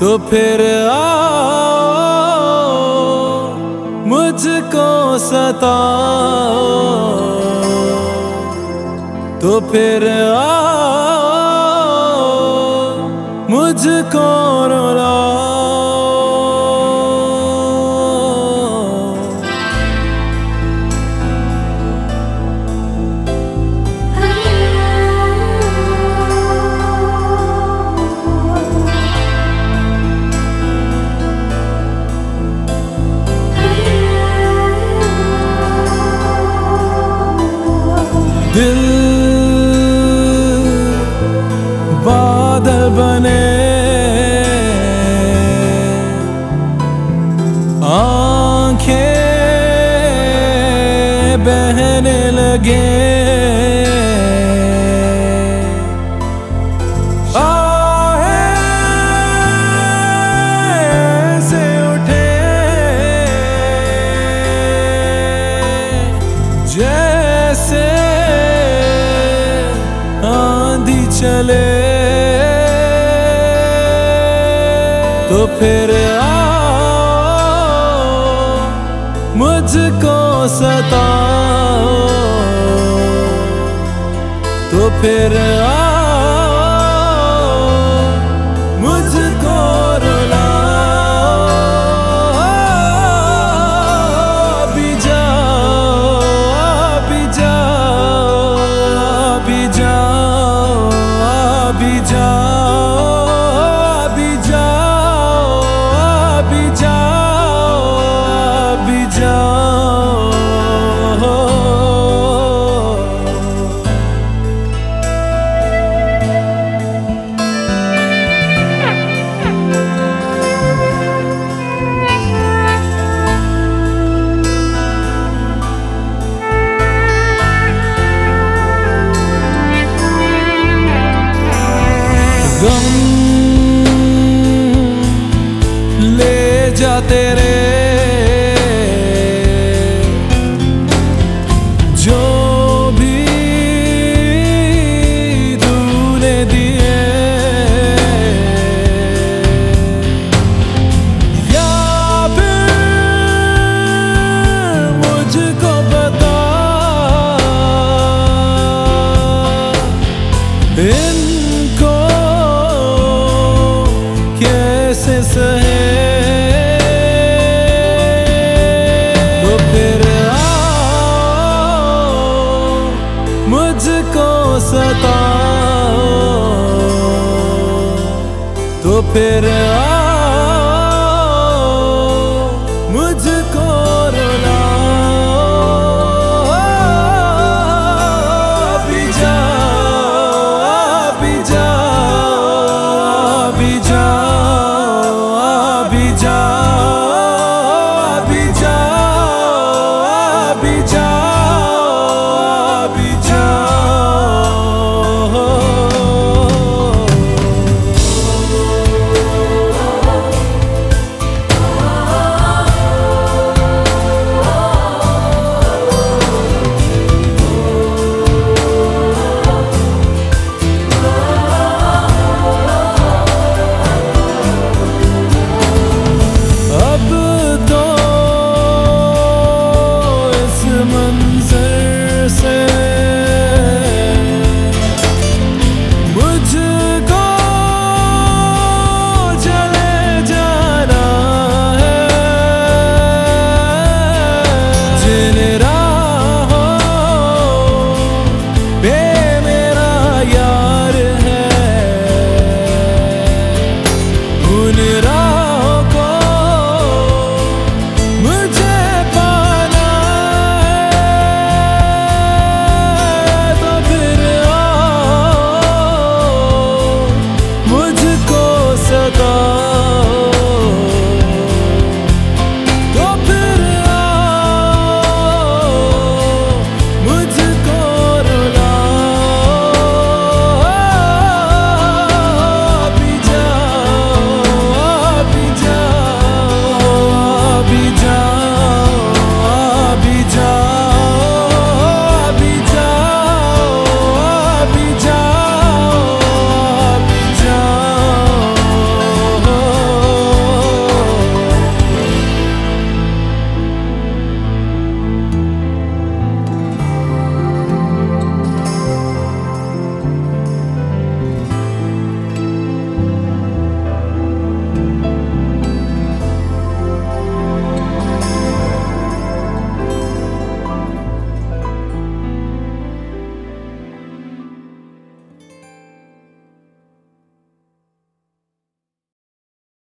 तो फिर आओ मुझको सताओ। तो फिर आओ मुझको रुलाओ। दिल बादल बने। आँखें बहने लगे। चले। तो फिर आओ मुझको सताओ। तो फिर आओ বিজয় it फिर मुझको सताओ। तो फिर आओ। it up.